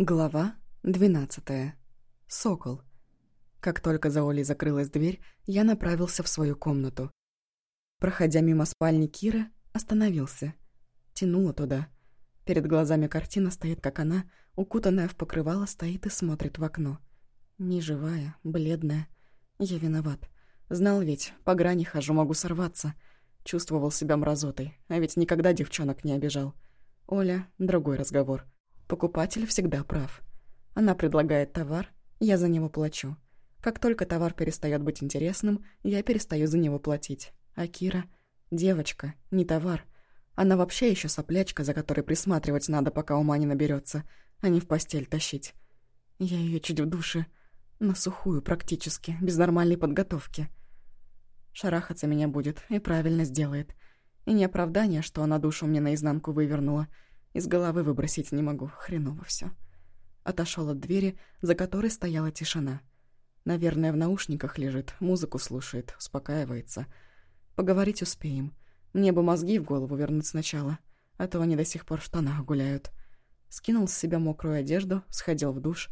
Глава двенадцатая. Сокол. Как только за Олей закрылась дверь, я направился в свою комнату. Проходя мимо спальни Киры, остановился. Тянуло туда. Перед глазами картина стоит, как она, укутанная в покрывало, стоит и смотрит в окно. Неживая, бледная. Я виноват. Знал ведь, по грани хожу, могу сорваться. Чувствовал себя мразотой, а ведь никогда девчонок не обижал. Оля — другой разговор. Покупатель всегда прав. Она предлагает товар, я за него плачу. Как только товар перестает быть интересным, я перестаю за него платить. А Кира — девочка, не товар. Она вообще еще соплячка, за которой присматривать надо, пока ума не наберется, а не в постель тащить. Я ее чуть в душе, на сухую практически, без нормальной подготовки. Шарахаться меня будет и правильно сделает. И не оправдание, что она душу мне наизнанку вывернула — из головы выбросить не могу, хреново все. Отошел от двери, за которой стояла тишина. Наверное, в наушниках лежит, музыку слушает, успокаивается. Поговорить успеем. Мне бы мозги в голову вернуть сначала, а то они до сих пор в штанах гуляют. Скинул с себя мокрую одежду, сходил в душ.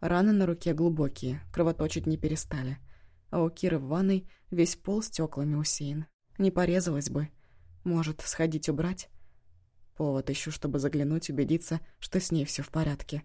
Раны на руке глубокие, кровоточить не перестали. А у Киры в ванной весь пол стеклами усеян. Не порезалась бы. Может, сходить убрать? Повод ищу, чтобы заглянуть, убедиться, что с ней все в порядке.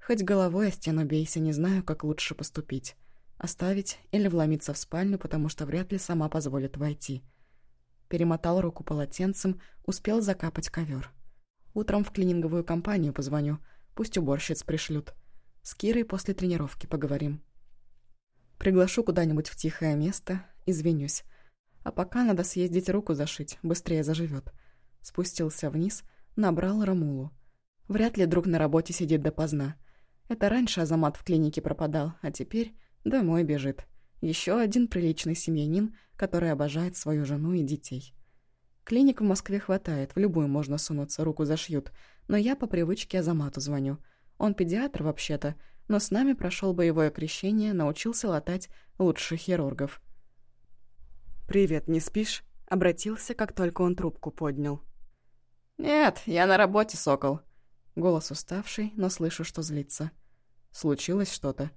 Хоть головой о стену бейся, не знаю, как лучше поступить. Оставить или вломиться в спальню, потому что вряд ли сама позволит войти. Перемотал руку полотенцем, успел закапать ковер. Утром в клининговую компанию позвоню, пусть уборщиц пришлют. С Кирой после тренировки поговорим. Приглашу куда-нибудь в тихое место, извинюсь. А пока надо съездить руку зашить, быстрее заживет. Спустился вниз, набрал Рамулу. Вряд ли друг на работе сидит допоздна. Это раньше Азамат в клинике пропадал, а теперь домой бежит. Еще один приличный семьянин, который обожает свою жену и детей. Клиник в Москве хватает, в любую можно сунуться, руку зашьют. Но я по привычке Азамату звоню. Он педиатр вообще-то, но с нами прошел боевое крещение, научился латать лучших хирургов. «Привет, не спишь?» Обратился, как только он трубку поднял. «Нет, я на работе, сокол». Голос уставший, но слышу, что злится. Случилось что-то?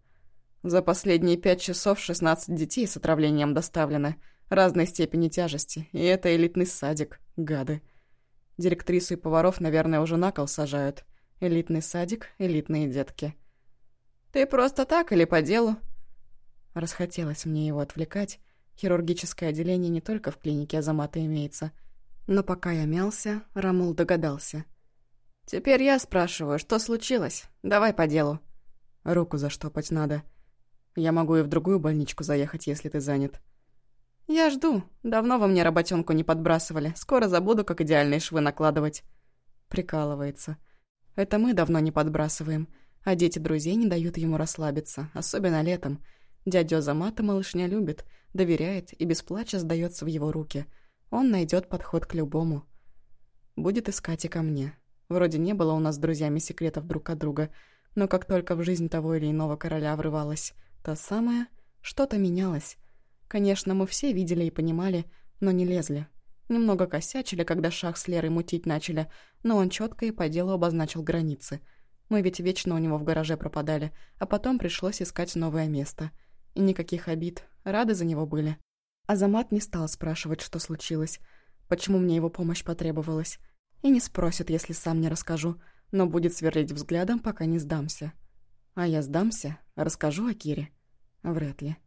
За последние пять часов шестнадцать детей с отравлением доставлено. Разной степени тяжести. И это элитный садик. Гады. Директрису и поваров, наверное, уже на кол сажают. Элитный садик, элитные детки. «Ты просто так или по делу?» Расхотелось мне его отвлекать. Хирургическое отделение не только в клинике Азамата имеется — но пока я мялся, Рамул догадался. «Теперь я спрашиваю, что случилось? Давай по делу». «Руку заштопать надо. Я могу и в другую больничку заехать, если ты занят». «Я жду. Давно вы мне работенку не подбрасывали. Скоро забуду, как идеальные швы накладывать». Прикалывается. «Это мы давно не подбрасываем, а дети друзей не дают ему расслабиться, особенно летом. Дядя Замата малышня любит, доверяет и без плача сдается в его руки». Он найдет подход к любому. Будет искать и ко мне. Вроде не было у нас с друзьями секретов друг от друга, но как только в жизнь того или иного короля врывалась та самая, что-то менялось. Конечно, мы все видели и понимали, но не лезли. Немного косячили, когда шах с Лерой мутить начали, но он четко и по делу обозначил границы. Мы ведь вечно у него в гараже пропадали, а потом пришлось искать новое место. И никаких обид, рады за него были. Азамат не стал спрашивать, что случилось, почему мне его помощь потребовалась, и не спросит, если сам не расскажу, но будет сверлить взглядом, пока не сдамся. А я сдамся, расскажу о Кире? Вряд ли.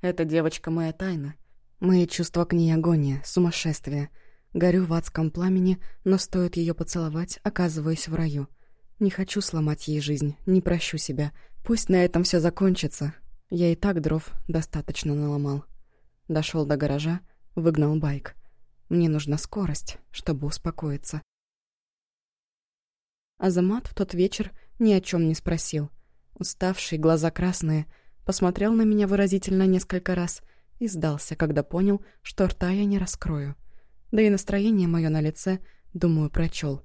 Эта девочка моя тайна. Мои чувства к ней агония, сумасшествие. Горю в адском пламени, но стоит ее поцеловать, оказываюсь в раю. Не хочу сломать ей жизнь, не прощу себя. Пусть на этом все закончится. Я и так дров достаточно наломал. Дошел до гаража, выгнал байк. Мне нужна скорость, чтобы успокоиться. Азамат в тот вечер ни о чем не спросил. Уставший, глаза красные, посмотрел на меня выразительно несколько раз и сдался, когда понял, что рта я не раскрою. Да и настроение мое на лице, думаю, прочел.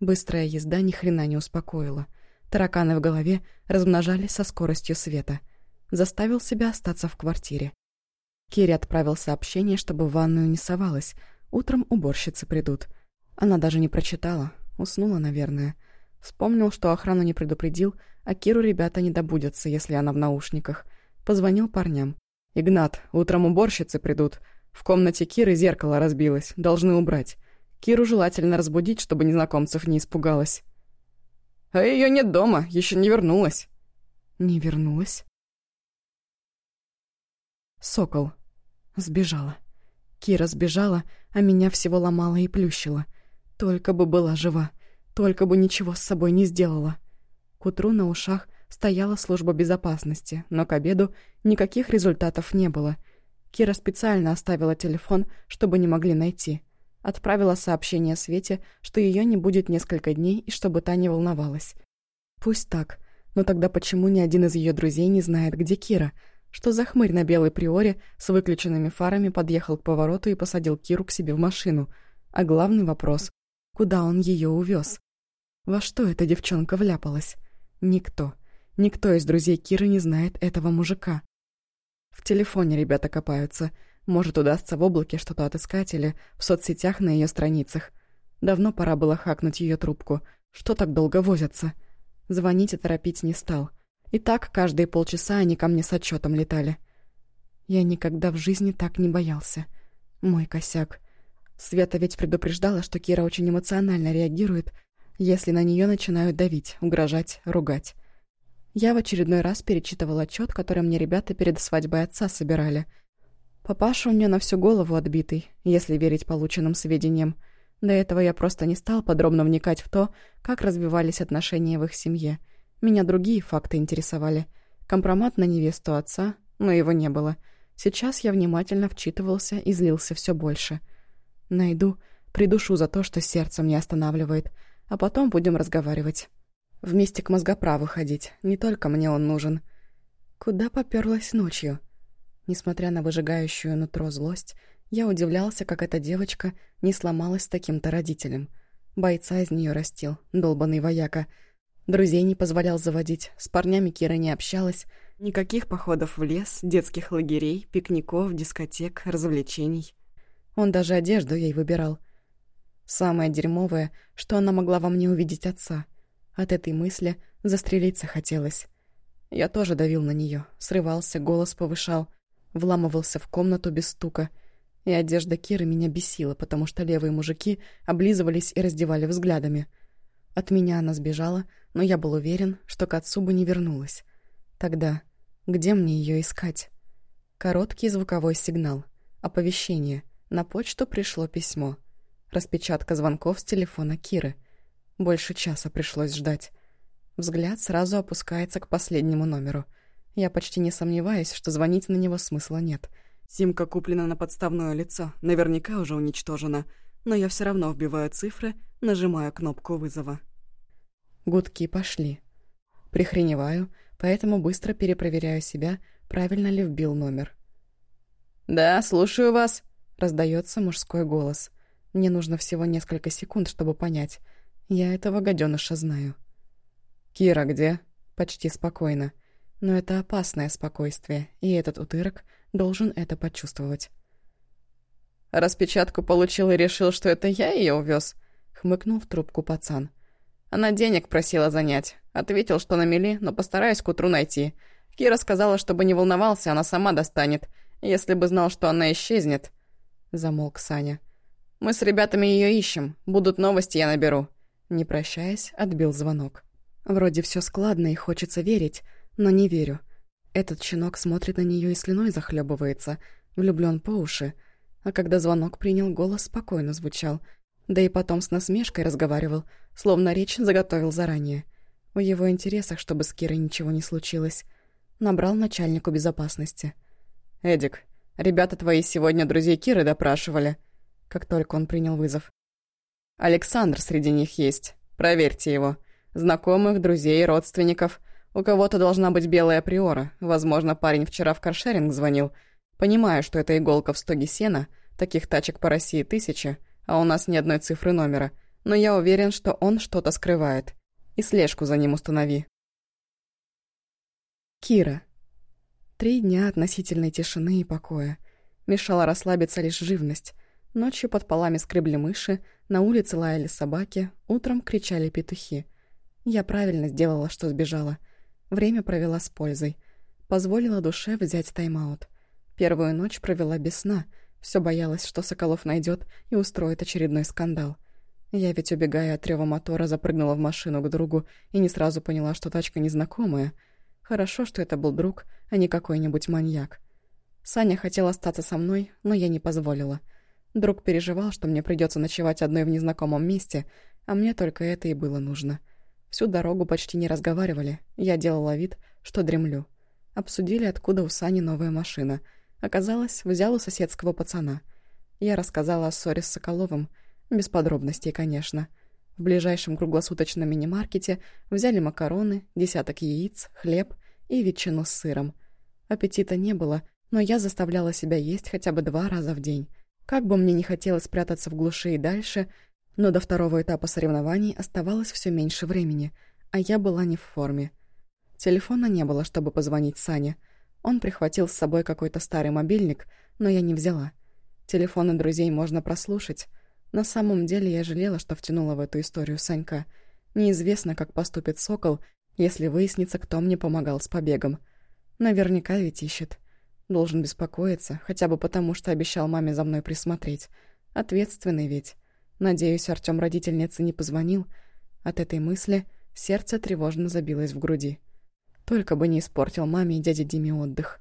Быстрая езда ни хрена не успокоила. Тараканы в голове размножались со скоростью света. Заставил себя остаться в квартире. Кири отправил сообщение, чтобы в ванную не совалась. Утром уборщицы придут. Она даже не прочитала. Уснула, наверное. Вспомнил, что охрану не предупредил, а Киру ребята не добудятся, если она в наушниках. Позвонил парням. «Игнат, утром уборщицы придут. В комнате Киры зеркало разбилось, должны убрать. Киру желательно разбудить, чтобы незнакомцев не испугалась». «А ее нет дома, еще не вернулась». «Не вернулась?» Сокол. Сбежала. Кира сбежала, а меня всего ломала и плющила. Только бы была жива. Только бы ничего с собой не сделала. К утру на ушах стояла служба безопасности, но к обеду никаких результатов не было. Кира специально оставила телефон, чтобы не могли найти. Отправила сообщение Свете, что ее не будет несколько дней и чтобы та не волновалась. Пусть так, но тогда почему ни один из ее друзей не знает, где Кира? Что за хмырь на белой приоре с выключенными фарами подъехал к повороту и посадил Киру к себе в машину? А главный вопрос — куда он ее увез? Во что эта девчонка вляпалась? Никто. Никто из друзей Киры не знает этого мужика. В телефоне ребята копаются. Может, удастся в облаке что-то отыскать или в соцсетях на ее страницах. Давно пора было хакнуть ее трубку. Что так долго возятся? Звонить и торопить не стал. И так каждые полчаса они ко мне с отчетом летали. Я никогда в жизни так не боялся. Мой косяк. Света ведь предупреждала, что Кира очень эмоционально реагирует если на нее начинают давить, угрожать, ругать. Я в очередной раз перечитывал отчет, который мне ребята перед свадьбой отца собирали. Папаша у меня на всю голову отбитый, если верить полученным сведениям. До этого я просто не стал подробно вникать в то, как развивались отношения в их семье. Меня другие факты интересовали. Компромат на невесту отца, но его не было. Сейчас я внимательно вчитывался и злился все больше. Найду, придушу за то, что сердце мне останавливает — а потом будем разговаривать. Вместе к мозгоправу ходить, не только мне он нужен. Куда попёрлась ночью? Несмотря на выжигающую нутро злость, я удивлялся, как эта девочка не сломалась с таким-то родителем. Бойца из нее растил, долбанный вояка. Друзей не позволял заводить, с парнями Кира не общалась. Никаких походов в лес, детских лагерей, пикников, дискотек, развлечений. Он даже одежду ей выбирал. Самое дерьмовое, что она могла во мне увидеть отца. От этой мысли застрелиться хотелось. Я тоже давил на нее, срывался, голос повышал, вламывался в комнату без стука. И одежда Киры меня бесила, потому что левые мужики облизывались и раздевали взглядами. От меня она сбежала, но я был уверен, что к отцу бы не вернулась. Тогда где мне ее искать? Короткий звуковой сигнал. Оповещение. На почту пришло письмо. Распечатка звонков с телефона Киры. Больше часа пришлось ждать. Взгляд сразу опускается к последнему номеру. Я почти не сомневаюсь, что звонить на него смысла нет. Симка куплена на подставное лицо, наверняка уже уничтожена, но я все равно вбиваю цифры, нажимаю кнопку вызова. Гудки пошли. Прихреневаю, поэтому быстро перепроверяю себя, правильно ли вбил номер. «Да, слушаю вас», — раздается мужской голос. Мне нужно всего несколько секунд, чтобы понять. Я этого гаденыша знаю. «Кира где?» Почти спокойно. Но это опасное спокойствие, и этот утырок должен это почувствовать. «Распечатку получил и решил, что это я ее увез, хмыкнул в трубку пацан. «Она денег просила занять. Ответил, что на мели, но постараюсь к утру найти. Кира сказала, чтобы не волновался, она сама достанет. Если бы знал, что она исчезнет...» Замолк Саня. Мы с ребятами ее ищем. Будут новости, я наберу». Не прощаясь, отбил звонок. Вроде все складно и хочется верить, но не верю. Этот щенок смотрит на нее и слюной захлебывается, влюблен по уши. А когда звонок принял, голос спокойно звучал. Да и потом с насмешкой разговаривал, словно речь заготовил заранее. В его интересах, чтобы с Кирой ничего не случилось. Набрал начальнику безопасности. «Эдик, ребята твои сегодня друзей Киры допрашивали как только он принял вызов. «Александр среди них есть. Проверьте его. Знакомых, друзей, родственников. У кого-то должна быть белая приора. Возможно, парень вчера в каршеринг звонил. Понимаю, что это иголка в стоге сена. Таких тачек по России тысячи, а у нас ни одной цифры номера. Но я уверен, что он что-то скрывает. И слежку за ним установи». Кира. Три дня относительной тишины и покоя. Мешала расслабиться лишь живность — Ночью под полами скребли мыши, на улице лаяли собаки, утром кричали петухи. Я правильно сделала, что сбежала. Время провела с пользой. Позволила душе взять тайм-аут. Первую ночь провела без сна. Все боялась, что Соколов найдет и устроит очередной скандал. Я ведь, убегая от рева мотора, запрыгнула в машину к другу и не сразу поняла, что тачка незнакомая. Хорошо, что это был друг, а не какой-нибудь маньяк. Саня хотел остаться со мной, но я не позволила. Друг переживал, что мне придется ночевать одной в незнакомом месте, а мне только это и было нужно. Всю дорогу почти не разговаривали, я делала вид, что дремлю. Обсудили, откуда у Сани новая машина. Оказалось, взял у соседского пацана. Я рассказала о ссоре с Соколовым, без подробностей, конечно. В ближайшем круглосуточном мини-маркете взяли макароны, десяток яиц, хлеб и ветчину с сыром. Аппетита не было, но я заставляла себя есть хотя бы два раза в день. Как бы мне не хотелось спрятаться в глуши и дальше, но до второго этапа соревнований оставалось все меньше времени, а я была не в форме. Телефона не было, чтобы позвонить Сане. Он прихватил с собой какой-то старый мобильник, но я не взяла. Телефоны друзей можно прослушать. На самом деле я жалела, что втянула в эту историю Санька. Неизвестно, как поступит Сокол, если выяснится, кто мне помогал с побегом. Наверняка ведь ищет. Должен беспокоиться, хотя бы потому, что обещал маме за мной присмотреть. Ответственный ведь. Надеюсь, Артём родительнице не позвонил. От этой мысли сердце тревожно забилось в груди. Только бы не испортил маме и дяде Диме отдых.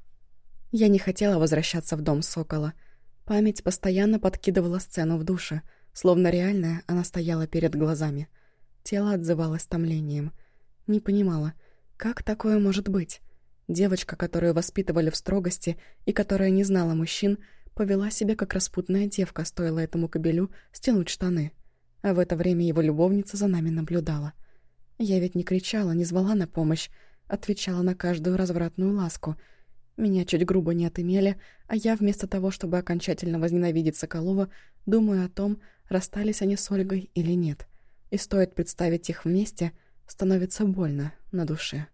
Я не хотела возвращаться в дом Сокола. Память постоянно подкидывала сцену в душе. Словно реальная, она стояла перед глазами. Тело отзывалось томлением. Не понимала, как такое может быть? Девочка, которую воспитывали в строгости и которая не знала мужчин, повела себя как распутная девка, стоило этому кобелю стянуть штаны. А в это время его любовница за нами наблюдала. Я ведь не кричала, не звала на помощь, отвечала на каждую развратную ласку. Меня чуть грубо не отымели, а я вместо того, чтобы окончательно возненавидеть Соколова, думаю о том, расстались они с Ольгой или нет. И стоит представить их вместе, становится больно на душе.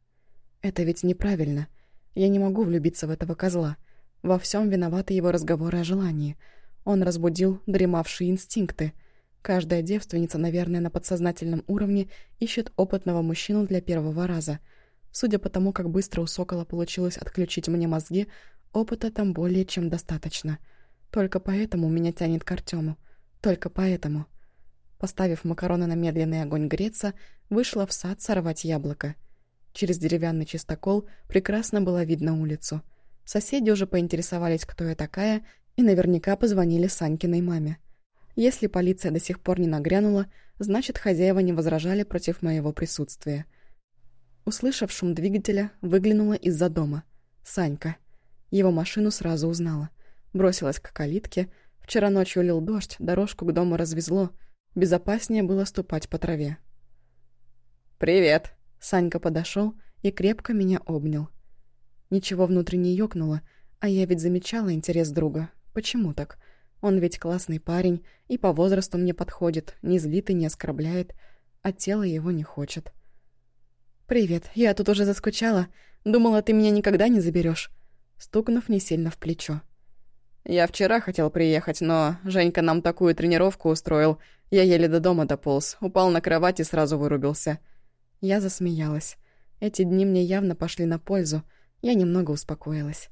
Это ведь неправильно. Я не могу влюбиться в этого козла. Во всем виноваты его разговоры о желании. Он разбудил дремавшие инстинкты. Каждая девственница, наверное, на подсознательном уровне ищет опытного мужчину для первого раза. Судя по тому, как быстро у Сокола получилось отключить мне мозги, опыта там более чем достаточно. Только поэтому меня тянет к Артему. Только поэтому. Поставив макароны на медленный огонь греться, вышла в сад сорвать яблоко. Через деревянный чистокол прекрасно было видно улицу. Соседи уже поинтересовались, кто я такая, и наверняка позвонили Санькиной маме. Если полиция до сих пор не нагрянула, значит, хозяева не возражали против моего присутствия. Услышав шум двигателя, выглянула из-за дома. Санька. Его машину сразу узнала. Бросилась к калитке. Вчера ночью лил дождь, дорожку к дому развезло. Безопаснее было ступать по траве. «Привет!» Санька подошел и крепко меня обнял. Ничего внутренне ёкнуло, а я ведь замечала интерес друга. Почему так? Он ведь классный парень и по возрасту мне подходит, не злит и не оскорбляет, а тело его не хочет. «Привет, я тут уже заскучала. Думала, ты меня никогда не заберешь. стукнув не сильно в плечо. «Я вчера хотел приехать, но Женька нам такую тренировку устроил. Я еле до дома дополз, упал на кровать и сразу вырубился. Я засмеялась. Эти дни мне явно пошли на пользу. Я немного успокоилась.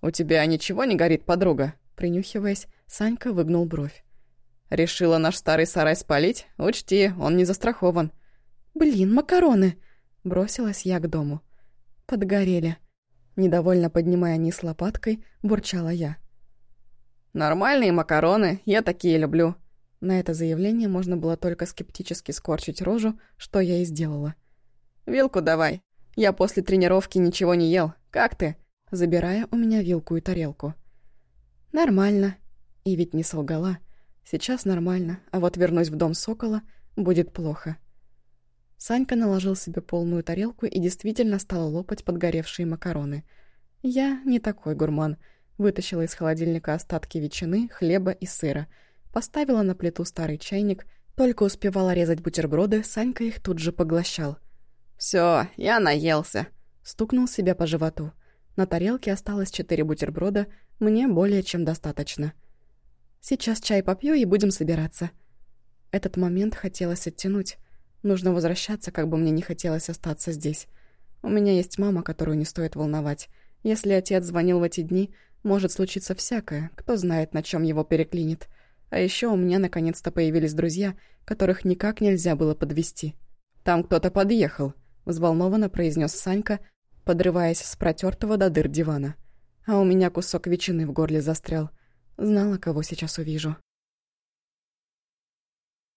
«У тебя ничего не горит, подруга?» Принюхиваясь, Санька выгнул бровь. «Решила наш старый сарай спалить? Учти, он не застрахован». «Блин, макароны!» Бросилась я к дому. Подгорели. Недовольно поднимая низ лопаткой, бурчала я. «Нормальные макароны, я такие люблю», на это заявление можно было только скептически скорчить рожу, что я и сделала. «Вилку давай. Я после тренировки ничего не ел. Как ты?» Забирая у меня вилку и тарелку. «Нормально». И ведь не солгала. Сейчас нормально, а вот вернусь в дом Сокола, будет плохо. Санька наложил себе полную тарелку и действительно стал лопать подгоревшие макароны. Я не такой гурман. Вытащила из холодильника остатки ветчины, хлеба и сыра — Поставила на плиту старый чайник, только успевала резать бутерброды, Санька их тут же поглощал. Все, я наелся», — стукнул себя по животу. На тарелке осталось четыре бутерброда, мне более чем достаточно. «Сейчас чай попью и будем собираться». Этот момент хотелось оттянуть. Нужно возвращаться, как бы мне не хотелось остаться здесь. У меня есть мама, которую не стоит волновать. Если отец звонил в эти дни, может случиться всякое, кто знает, на чем его переклинит. А еще у меня наконец-то появились друзья, которых никак нельзя было подвести. «Там кто-то подъехал», — взволнованно произнес Санька, подрываясь с протертого до дыр дивана. А у меня кусок ветчины в горле застрял. Знала, кого сейчас увижу.